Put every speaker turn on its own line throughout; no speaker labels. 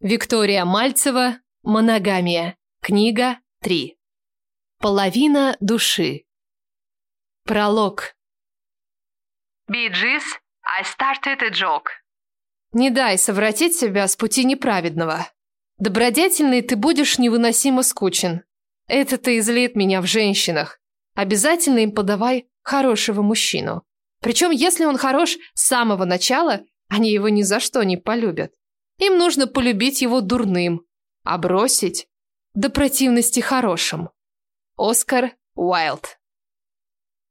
Виктория Мальцева «Моногамия». Книга 3. Половина души. Пролог.
Gees, I started a joke.
Не дай совратить себя с пути неправедного. Добродетельный ты будешь невыносимо скучен. Это-то излит меня в женщинах. Обязательно им подавай хорошего мужчину. Причем, если он хорош с самого начала, они его ни за что не полюбят. Им нужно полюбить его дурным, а бросить до противности хорошим. Оскар Уайлд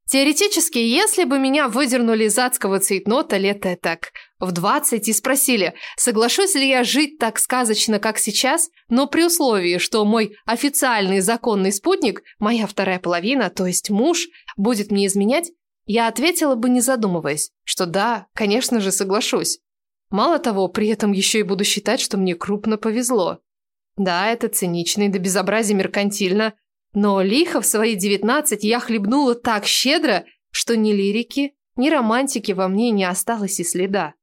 Теоретически, если бы меня выдернули из адского цейтнота лет так в 20 и спросили, соглашусь ли я жить так сказочно, как сейчас, но при условии, что мой официальный законный спутник, моя вторая половина, то есть муж, будет мне изменять, я ответила бы, не задумываясь, что да, конечно же, соглашусь. Мало того, при этом еще и буду считать, что мне крупно повезло. Да, это цинично и до безобразия меркантильно, но лихо в свои девятнадцать я хлебнула так щедро, что ни лирики, ни романтики во мне не осталось и следа.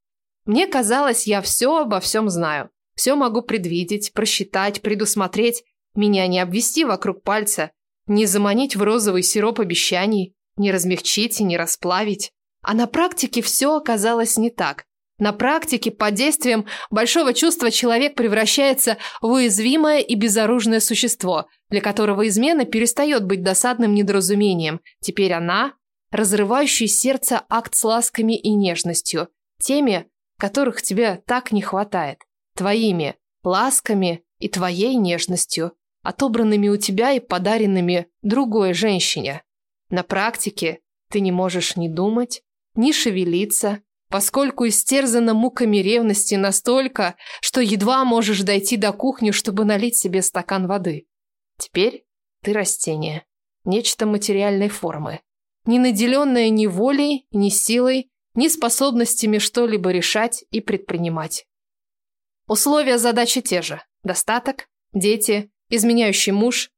Мне казалось, я все обо всем знаю. Все могу предвидеть, просчитать, предусмотреть. Меня не обвести вокруг пальца, не заманить в розовый сироп обещаний, не размягчить и не расплавить. А на практике все оказалось не так. На практике под действием большого чувства человек превращается в уязвимое и безоружное существо, для которого измена перестает быть досадным недоразумением. Теперь она – разрывающий сердце акт с ласками и нежностью, теми, которых тебе так не хватает, твоими ласками и твоей нежностью, отобранными у тебя и подаренными другой женщине. На практике ты не можешь ни думать, ни шевелиться, поскольку истерзана муками ревности настолько, что едва можешь дойти до кухни, чтобы налить себе стакан воды. Теперь ты растение, нечто материальной формы, не наделенное ни волей, ни силой, ни способностями что-либо решать и предпринимать. Условия задачи те же. Достаток, дети, изменяющий муж.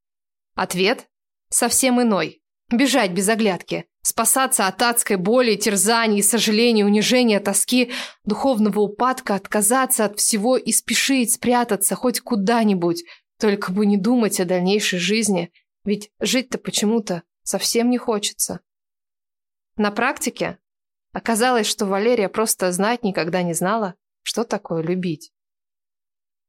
Ответ совсем иной. Бежать без оглядки, Спасаться от адской боли, терзаний, сожаления, унижения, тоски, духовного упадка, отказаться от всего и спешить спрятаться хоть куда-нибудь, только бы не думать о дальнейшей жизни, ведь жить-то почему-то совсем не хочется. На практике оказалось, что Валерия просто знать никогда не знала, что такое любить.